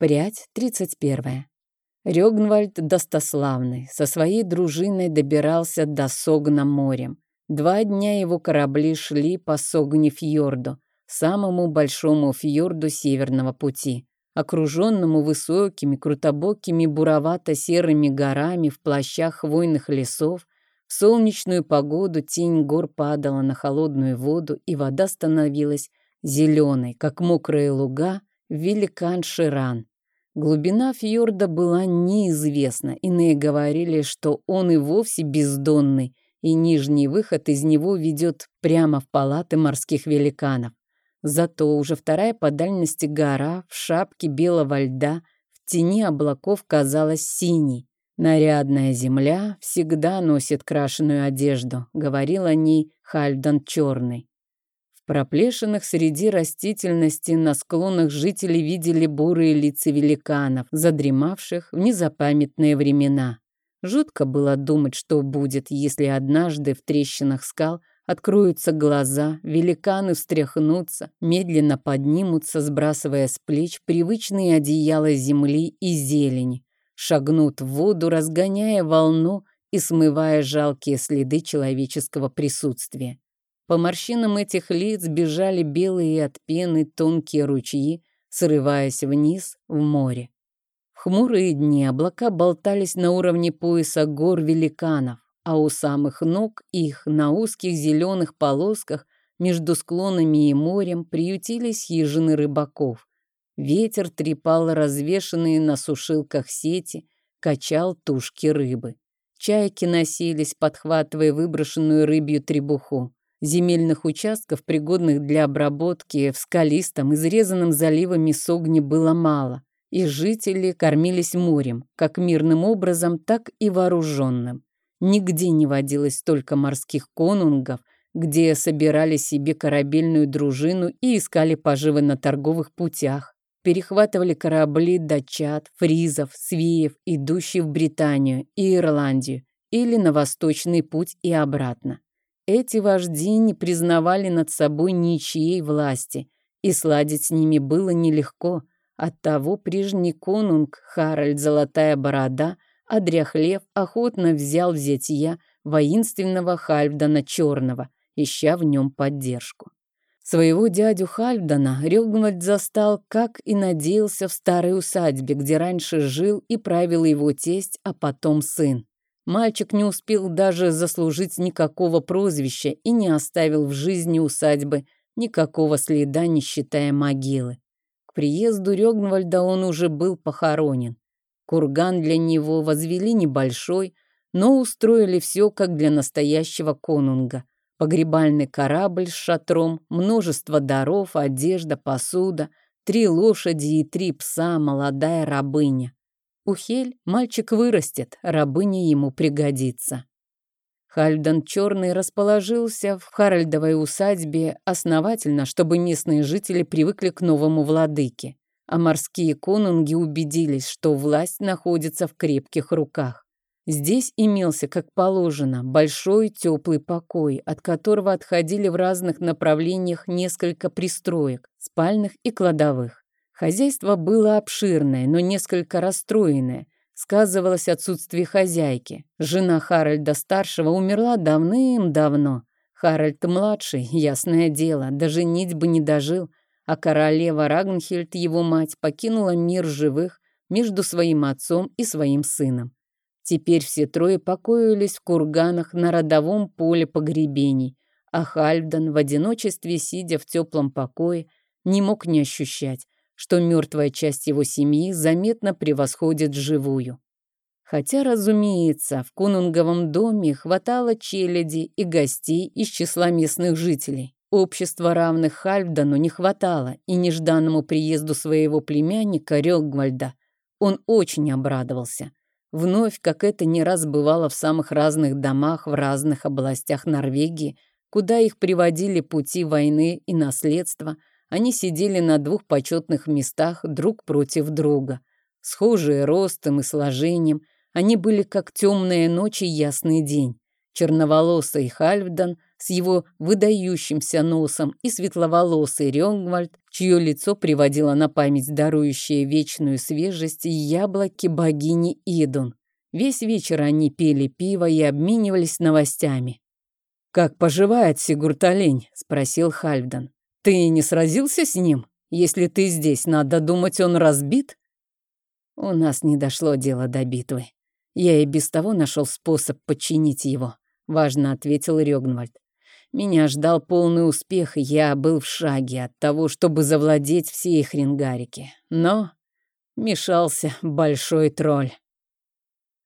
Прядь 31. Рёгнвальд Достославный со своей дружиной добирался до Согна морем. Два дня его корабли шли по Согне-фьорду, самому большому фьорду Северного пути, окруженному высокими, крутобокими, буровато-серыми горами в плащах хвойных лесов, в солнечную погоду тень гор падала на холодную воду, и вода становилась зеленой, как мокрые луга, великан Ширан. Глубина фьорда была неизвестна, иные говорили, что он и вовсе бездонный, и нижний выход из него ведет прямо в палаты морских великанов. Зато уже вторая по дальности гора в шапке белого льда в тени облаков казалась синей. «Нарядная земля всегда носит крашеную одежду», — говорил о ней Хальдан Черный проплешинах среди растительности на склонах жители видели бурые лица великанов, задремавших в незапамятные времена. Жутко было думать, что будет, если однажды в трещинах скал откроются глаза, великаны встряхнутся, медленно поднимутся, сбрасывая с плеч привычные одеяла земли и зелени, шагнут в воду, разгоняя волну и смывая жалкие следы человеческого присутствия. По морщинам этих лиц бежали белые от пены тонкие ручьи, срываясь вниз в море. В хмурые дни облака болтались на уровне пояса гор великанов, а у самых ног их на узких зеленых полосках между склонами и морем приютились хижины рыбаков. Ветер трепал развешанные на сушилках сети, качал тушки рыбы. Чайки носились, подхватывая выброшенную рыбью требуху. Земельных участков, пригодных для обработки, в скалистом, изрезанном заливами Согне было мало, и жители кормились морем, как мирным образом, так и вооруженным. Нигде не водилось столько морских конунгов, где собирали себе корабельную дружину и искали поживы на торговых путях, перехватывали корабли датчат, фризов, свеев, идущие в Британию и Ирландию или на восточный путь и обратно. Эти вожди не признавали над собой ничьей власти, и сладить с ними было нелегко. Оттого прежний конунг Харальд Золотая Борода, одряхлев, охотно взял в зятья воинственного Хальфдана Черного, ища в нем поддержку. Своего дядю Хальфдана Рёгнвальд застал, как и надеялся, в старой усадьбе, где раньше жил и правил его тесть, а потом сын. Мальчик не успел даже заслужить никакого прозвища и не оставил в жизни усадьбы никакого следа, не считая могилы. К приезду Рёгнвальда он уже был похоронен. Курган для него возвели небольшой, но устроили все как для настоящего конунга. Погребальный корабль с шатром, множество даров, одежда, посуда, три лошади и три пса, молодая рабыня. Ухель мальчик вырастет, рабыня ему пригодится. Хальдан Черный расположился в Харальдовой усадьбе основательно, чтобы местные жители привыкли к новому владыке, а морские конунги убедились, что власть находится в крепких руках. Здесь имелся, как положено, большой теплый покой, от которого отходили в разных направлениях несколько пристроек, спальных и кладовых. Хозяйство было обширное, но несколько расстроенное. Сказывалось отсутствие хозяйки. Жена Харальда-старшего умерла давным-давно. Харальд-младший, ясное дело, даже нить бы не дожил, а королева Рагнхельд, его мать, покинула мир живых между своим отцом и своим сыном. Теперь все трое покоились в курганах на родовом поле погребений, а Хальфдан в одиночестве, сидя в теплом покое, не мог не ощущать, что мертвая часть его семьи заметно превосходит живую. Хотя, разумеется, в Кунунговом доме хватало челяди и гостей из числа местных жителей. Общества равных Хальфдану не хватало, и нежданному приезду своего племянника Рёгвальда он очень обрадовался. Вновь, как это не раз бывало в самых разных домах в разных областях Норвегии, куда их приводили пути войны и наследства – они сидели на двух почетных местах друг против друга. Схожие ростом и сложением, они были как темная ночь и ясный день. Черноволосый Хальфдан с его выдающимся носом и светловолосый Рёнгвальд, чье лицо приводило на память дарующее вечную свежесть яблоки богини Идун. Весь вечер они пили пиво и обменивались новостями. «Как поживает Сигурд Олень?» — спросил Хальфдан. «Ты не сразился с ним? Если ты здесь, надо думать, он разбит?» «У нас не дошло дело до битвы. Я и без того нашел способ подчинить его», — важно ответил Рёгнвальд. Меня ждал полный успех, и я был в шаге от того, чтобы завладеть всей Хрингарики. Но мешался большой тролль.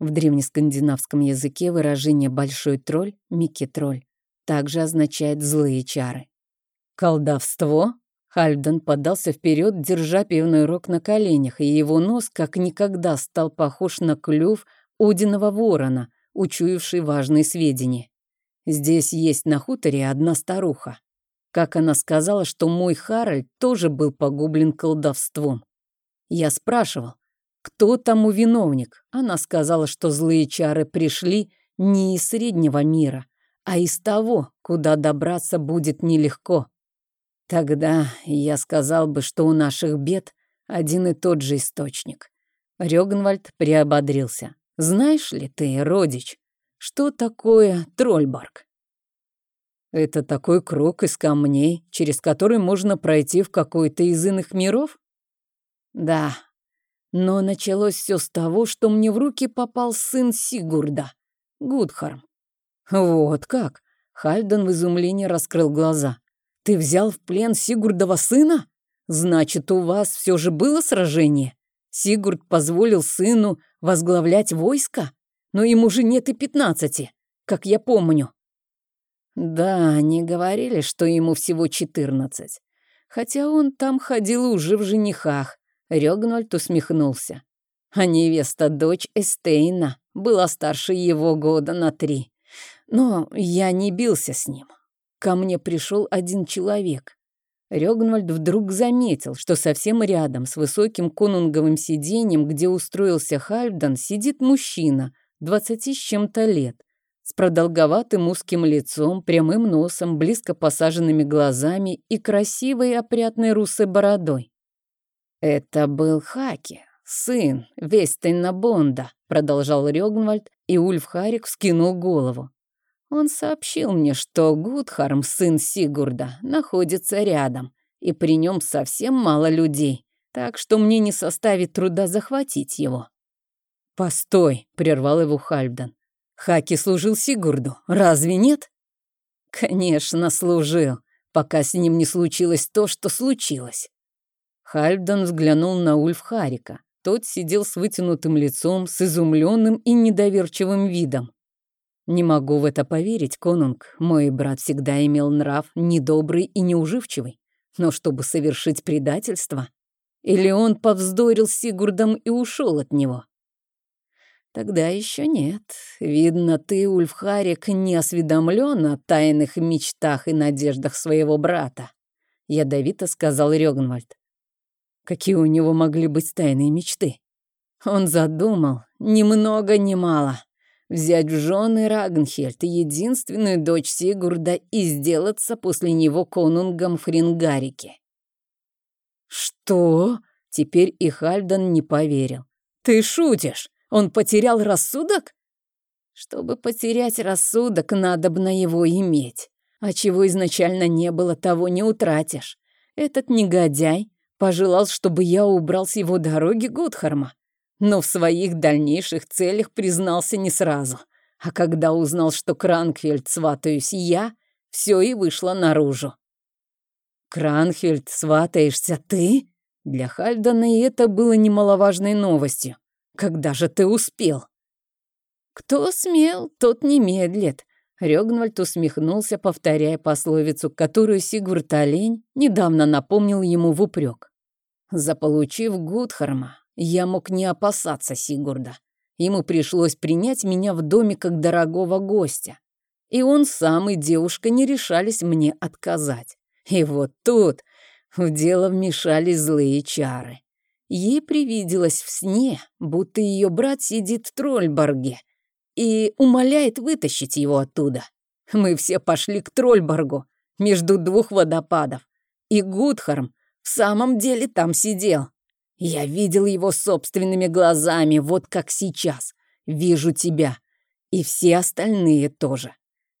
В древнескандинавском языке выражение «большой тролль» — «микки-тролль» также означает «злые чары». «Колдовство?» Хальден подался вперед, держа пивной рог на коленях, и его нос как никогда стал похож на клюв Одиного ворона, учуявший важные сведения. Здесь есть на хуторе одна старуха. Как она сказала, что мой Харальд тоже был погублен колдовством. Я спрашивал, кто тому виновник. Она сказала, что злые чары пришли не из среднего мира, а из того, куда добраться будет нелегко. Тогда я сказал бы, что у наших бед один и тот же источник. Рёгнвальд приободрился. Знаешь ли ты, родич, что такое Трольбарг? Это такой круг из камней, через который можно пройти в какой-то из иных миров? Да. Но началось все с того, что мне в руки попал сын Сигурда, Гудхарм. Вот как? Хальден в изумлении раскрыл глаза. Ты взял в плен Сигурдова сына? Значит, у вас все же было сражение? Сигурд позволил сыну возглавлять войско? но ему же нет и пятнадцати, как я помню. Да, они говорили, что ему всего четырнадцать. Хотя он там ходил уже в женихах. Рёгнольд усмехнулся. А невеста, дочь Эстейна, была старше его года на три. Но я не бился с ним. Ко мне пришел один человек. Рёгнвальд вдруг заметил, что совсем рядом с высоким конунговым сиденьем, где устроился Хальфдан, сидит мужчина — двадцати с чем-то лет, с продолговатым узким лицом, прямым носом, близко посаженными глазами и красивой опрятной русой бородой. «Это был Хаки, сын Вестейна Бонда», — продолжал Рёгнвальд, и Ульф Харик вскинул голову. Он сообщил мне, что Гудхарм, сын Сигурда, находится рядом, и при нем совсем мало людей, так что мне не составит труда захватить его. «Постой!» — прервал его Хальфдан. «Хаки служил Сигурду, разве нет?» «Конечно, служил, пока с ним не случилось то, что случилось». Хальфдан взглянул на Ульфхарика. Тот сидел с вытянутым лицом, с изумленным и недоверчивым видом. «Не могу в это поверить, конунг. Мой брат всегда имел нрав недобрый и неуживчивый. Но чтобы совершить предательство? Или он повздорил с Сигурдом и ушел от него?» Тогда еще нет. Видно, ты, Ульфхарик, не осведомлен о тайных мечтах и надеждах своего брата. Ядовито сказал Рёгнвальд. Какие у него могли быть тайные мечты? Он задумал ни много ни мало. Взять в жены Рагнхельд, единственную дочь Сигурда, и сделаться после него конунгом Фрингарике. «Что?» Теперь и Хальдан не поверил. «Ты шутишь? Он потерял рассудок? Чтобы потерять рассудок, надо бы на его иметь. А чего изначально не было, того не утратишь. Этот негодяй пожелал, чтобы я убрал с его дороги Гудхарма. Но в своих дальнейших целях признался не сразу. А когда узнал, что Кранкфельд сватаюсь я, все и вышло наружу. «Кранхельд, сватаешься ты?» Для Хальдана и это было немаловажной новостью. Когда же ты успел?» «Кто смел, тот не медлит», — Рёгнвальд усмехнулся, повторяя пословицу, которую Сигурд Олень недавно напомнил ему в упрек. «Заполучив Гудхарма, я мог не опасаться Сигурда. Ему пришлось принять меня в доме как дорогого гостя. И он сам и девушка не решались мне отказать. И вот тут в дело вмешались злые чары. Ей привиделось в сне, будто ее брат сидит в Трольборге и умоляет вытащить его оттуда. Мы все пошли к Трольборгу между двух водопадов, и Гудхарм в самом деле там сидел. Я видел его собственными глазами, вот как сейчас. Вижу тебя. И все остальные тоже.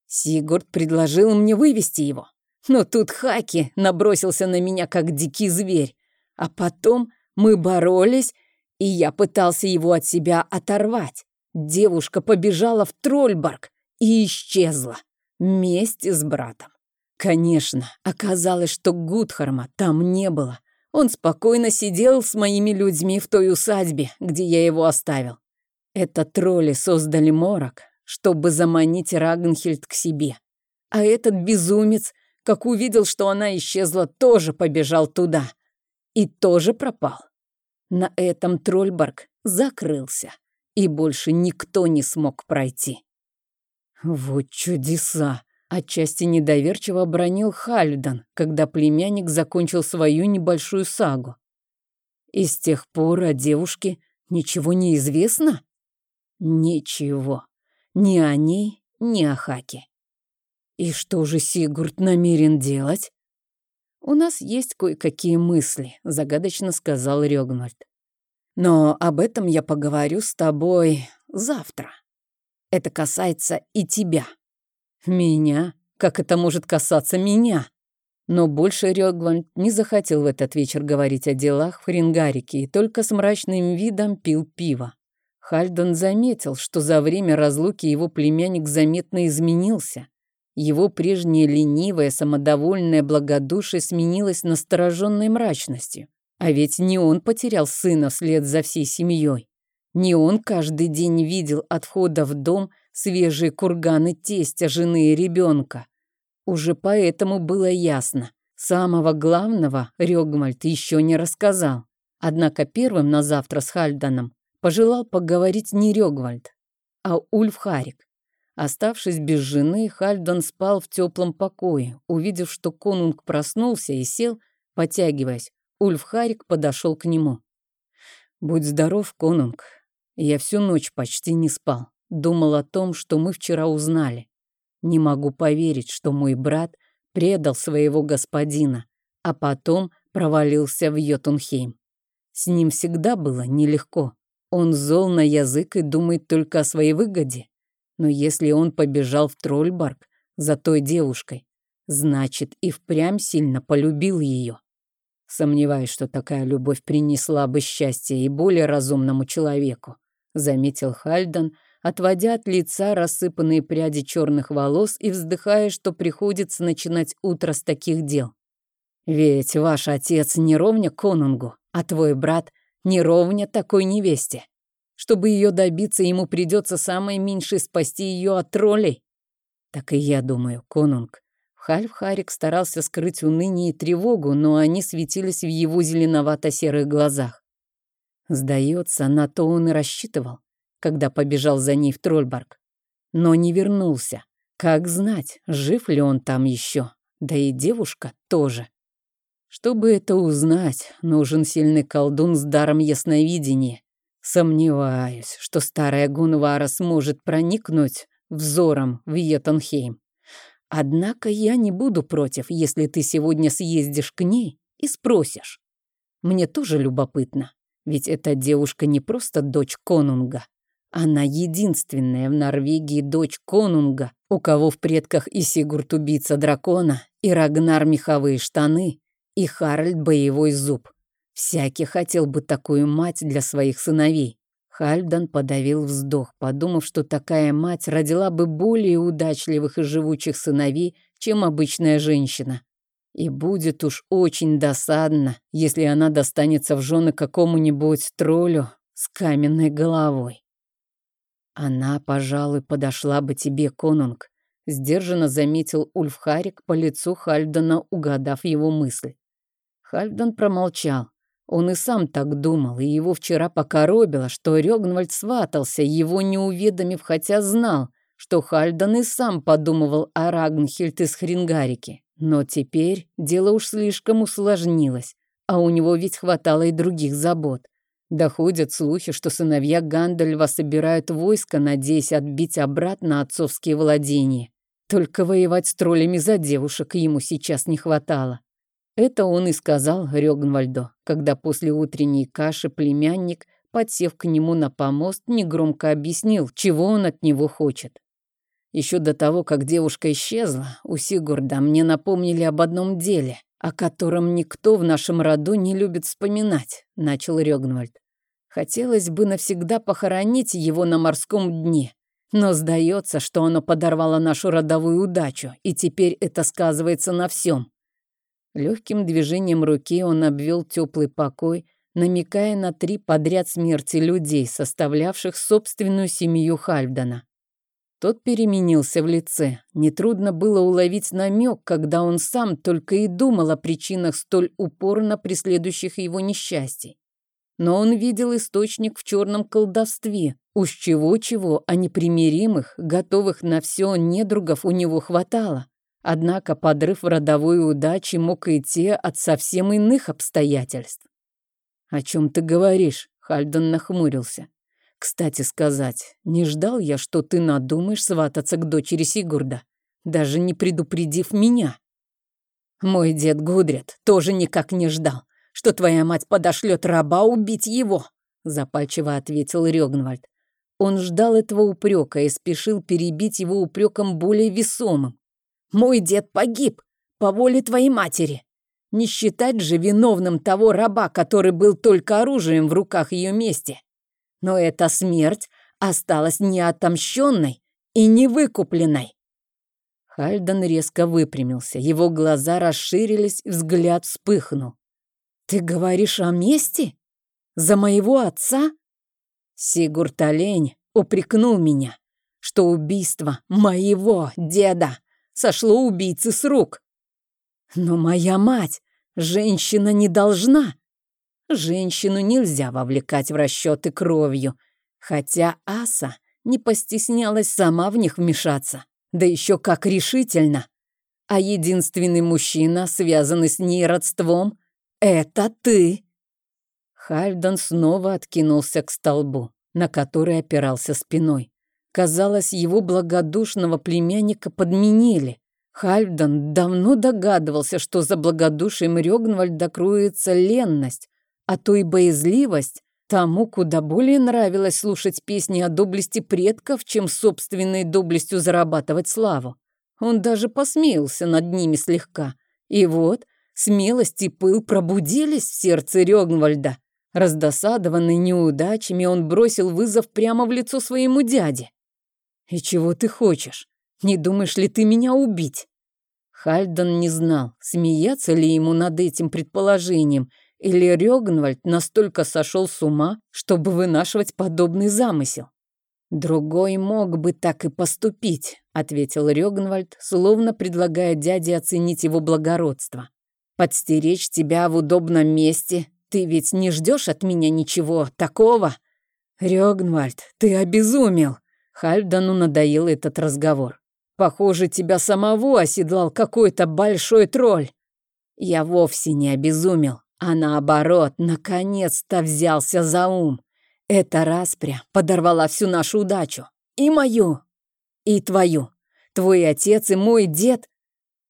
Сигурд предложил мне вывести его. Но тут Хаки набросился на меня, как дикий зверь. А потом мы боролись, и я пытался его от себя оторвать. Девушка побежала в Трольборг и исчезла вместе с братом. Конечно, оказалось, что Гудхарма там не было. Он спокойно сидел с моими людьми в той усадьбе, где я его оставил. Это тролли создали морок, чтобы заманить Рагнхельд к себе. А этот безумец, как увидел, что она исчезла, тоже побежал туда. И тоже пропал. На этом Трольборг закрылся, и больше никто не смог пройти. Вот чудеса! Отчасти недоверчиво бронил Хальдан, когда племянник закончил свою небольшую сагу. И с тех пор о девушке ничего не известно? Ничего. Ни о ней, ни о Хаке. И что же Сигурд намерен делать? У нас есть кое-какие мысли, загадочно сказал Рёгнвальд. Но об этом я поговорю с тобой завтра. Это касается и тебя. Меня? Как это может касаться меня? Но больше Рёгвальд не захотел в этот вечер говорить о делах в Хрингарике и только с мрачным видом пил пиво. Хальдон заметил, что за время разлуки его племянник заметно изменился. Его прежнее ленивое, самодовольное благодушие сменилось настороженной мрачностью. А ведь не он потерял сына вслед за всей семьей. Не он каждый день видел от входа в дом – свежие курганы тестя, жены и ребенка. Уже поэтому было ясно. Самого главного Рёгмальд еще не рассказал. Однако первым на завтра с Хальданом пожелал поговорить не Рёгвальд, а Ульф Харик. Оставшись без жены, Хальдан спал в теплом покое. Увидев, что конунг проснулся и сел, потягиваясь, Ульф Харик подошел к нему. «Будь здоров, конунг. Я всю ночь почти не спал. Думал о том, что мы вчера узнали. Не могу поверить, что мой брат предал своего господина, а потом провалился в Йотунхейм. С ним всегда было нелегко. Он зол на язык и думает только о своей выгоде. Но если он побежал в Трольбарк за той девушкой, значит и впрямь сильно полюбил ее. Сомневаюсь, что такая любовь принесла бы счастье и более разумному человеку, заметил Хальдан, отводя от лица рассыпанные пряди черных волос и вздыхая, что приходится начинать утро с таких дел. «Ведь ваш отец не ровня конунгу, а твой брат не ровня такой невесте. Чтобы ее добиться, ему придется самое меньшее спасти ее от троллей. Так и я думаю, конунг. Хальф Харик старался скрыть уныние и тревогу, но они светились в его зеленовато-серых глазах. Сдается, на то он и рассчитывал когда побежал за ней в Трольборг. Но не вернулся. Как знать, жив ли он там еще. Да и девушка тоже. Чтобы это узнать, нужен сильный колдун с даром ясновидения. Сомневаюсь, что старая Гунвара сможет проникнуть взором в Йетанхейм. Однако я не буду против, если ты сегодня съездишь к ней и спросишь. Мне тоже любопытно, ведь эта девушка не просто дочь конунга, она единственная в Норвегии дочь конунга, у кого в предках и Сигурд убийца дракона, и Рагнар меховые штаны, и Харальд боевой зуб. Всякий хотел бы такую мать для своих сыновей. Хальдан подавил вздох, подумав, что такая мать родила бы более удачливых и живучих сыновей, чем обычная женщина. И будет уж очень досадно, если она достанется в жены какому-нибудь троллю с каменной головой. «Она, пожалуй, подошла бы тебе, конунг», — сдержанно заметил Ульфхарик по лицу Хальдена, угадав его мысль. Хальден промолчал. Он и сам так думал, и его вчера покоробило, что Рёгнвальд сватался, его не уведомив, хотя знал, что Хальден и сам подумывал о Рагнхильд из Хрингарики. Но теперь дело уж слишком усложнилось, а у него ведь хватало и других забот. Доходят слухи, что сыновья Гандальва собирают войско, надеясь отбить обратно отцовские владения. Только воевать с троллями за девушек ему сейчас не хватало. Это он и сказал Рёгнвальду, когда после утренней каши племянник, подсев к нему на помост, негромко объяснил, чего он от него хочет. Еще до того, как девушка исчезла, у Сигурда мне напомнили об одном деле, о котором никто в нашем роду не любит вспоминать, начал Рёгнвальд. Хотелось бы навсегда похоронить его на морском дне, но сдается, что оно подорвало нашу родовую удачу, и теперь это сказывается на всем. Легким движением руки он обвел теплый покой, намекая на три подряд смерти людей, составлявших собственную семью Хальфдена. Тот переменился в лице. Нетрудно было уловить намек, когда он сам только и думал о причинах столь упорно преследующих его несчастий. Но он видел источник в черном колдовстве. Уж чего-чего, а непримиримых, готовых на все недругов у него хватало. Однако подрыв родовой удачи мог идти от совсем иных обстоятельств. «О чем ты говоришь?» — Хальден нахмурился. «Кстати сказать, не ждал я, что ты надумаешь свататься к дочери Сигурда, даже не предупредив меня». «Мой дед Гудрят тоже никак не ждал, что твоя мать подошлет раба убить его», — запальчиво ответил Рёгнвальд. Он ждал этого упрека и спешил перебить его упреком более весомым. Мой дед погиб по воле твоей матери. Не считать же виновным того раба, который был только оружием в руках ее мести. Но эта смерть осталась неотомщенной и невыкупленной. Хальден резко выпрямился. Его глаза расширились, взгляд вспыхнул. «Ты говоришь о мести? За моего отца?» Сигурд Олень упрекнул меня, что убийство моего деда сошло убийцы с рук. Но моя мать, женщина не должна. Женщину нельзя вовлекать в расчеты кровью, хотя Аса не постеснялась сама в них вмешаться, да еще как решительно. А единственный мужчина, связанный с ней родством, это ты. Хальден снова откинулся к столбу, на который опирался спиной. Казалось, его благодушного племянника подменили. Хальфдан давно догадывался, что за благодушием Рёгнвальда кроется ленность, а то и боязливость. Тому куда более нравилось слушать песни о доблести предков, чем собственной доблестью зарабатывать славу. Он даже посмеялся над ними слегка. И вот смелость и пыл пробудились в сердце Рёгнвальда. Раздосадованный неудачами, он бросил вызов прямо в лицо своему дяде. «И чего ты хочешь? Не думаешь ли ты меня убить?» Хальден не знал, смеяться ли ему над этим предположением, или Рёгнвальд настолько сошел с ума, чтобы вынашивать подобный замысел. «Другой мог бы так и поступить», — ответил Рёгнвальд, словно предлагая дяде оценить его благородство. «Подстеречь тебя в удобном месте. Ты ведь не ждешь от меня ничего такого?» «Рёгнвальд, ты обезумел!» Хальдану надоел этот разговор. «Похоже, тебя самого оседлал какой-то большой тролль». Я вовсе не обезумел, а наоборот, наконец-то взялся за ум. Эта распря подорвала всю нашу удачу. И мою, и твою. Твой отец и мой дед.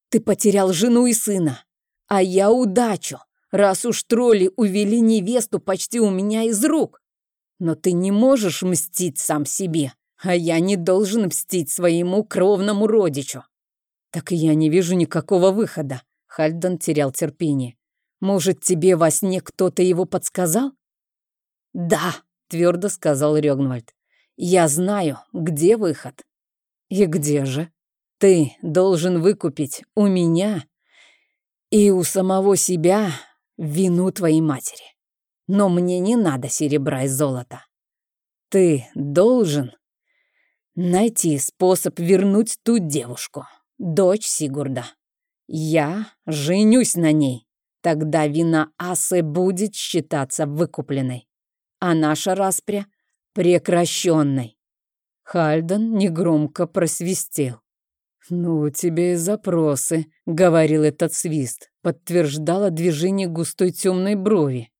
Ты потерял жену и сына. А я удачу, раз уж тролли увели невесту почти у меня из рук. Но ты не можешь мстить сам себе. А я не должен мстить своему кровному родичу. Так я не вижу никакого выхода. Хальден терял терпение. Может, тебе во сне кто-то его подсказал? Да, твердо сказал Рёгнвальд. Я знаю, где выход. И где же? Ты должен выкупить у меня и у самого себя вину твоей матери. Но мне не надо серебра и золота. Ты должен Найти способ вернуть ту девушку, дочь Сигурда. Я женюсь на ней. Тогда вина Асы будет считаться выкупленной, а наша распря — прекращенной. Хальден негромко просвистел. «Ну, у тебя и запросы», — говорил этот свист, подтверждало движение густой темной брови.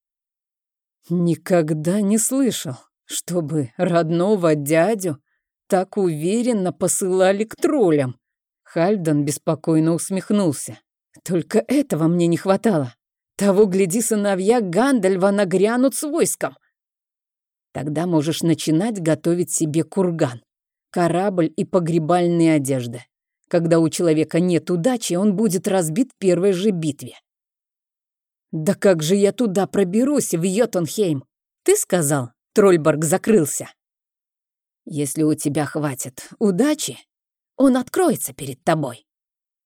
«Никогда не слышал, чтобы родного дядю так уверенно посылали к троллям. Хальден беспокойно усмехнулся. Только этого мне не хватало. Того, гляди, сыновья Гандальва нагрянут с войском. Тогда можешь начинать готовить себе курган, корабль и погребальные одежды. Когда у человека нет удачи, он будет разбит в первой же битве. Да как же я туда проберусь, в Йотунхейм? Ты сказал, Трольборг закрылся. Если у тебя хватит удачи, он откроется перед тобой.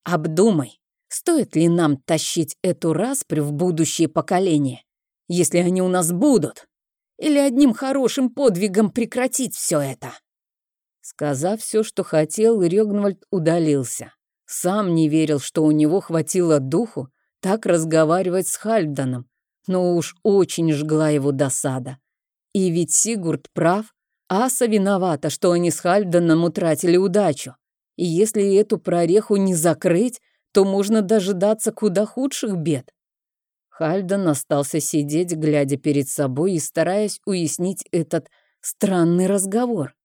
Обдумай, стоит ли нам тащить эту распрю в будущее поколение, если они у нас будут или одним хорошим подвигом прекратить все это?» Сказав все, что хотел, Рёгнвальд удалился. Сам не верил, что у него хватило духу так разговаривать с Хальфданом, но уж очень жгла его досада. И ведь Сигурд прав, Аса виновата, что они с Хальфданом утратили удачу. И если эту прореху не закрыть, то можно дожидаться куда худших бед. Хальден остался сидеть, глядя перед собой и стараясь уяснить этот странный разговор.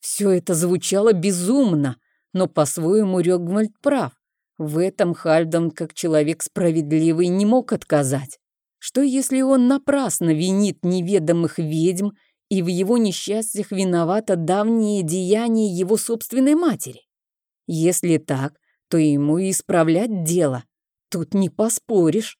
Все это звучало безумно, но по-своему Рёгвальд прав. В этом Хальден, как человек справедливый, не мог отказать. Что если он напрасно винит неведомых ведьм, и в его несчастьях виновато давние деяния его собственной матери? Если так, то ему и исправлять дело. Тут не поспоришь.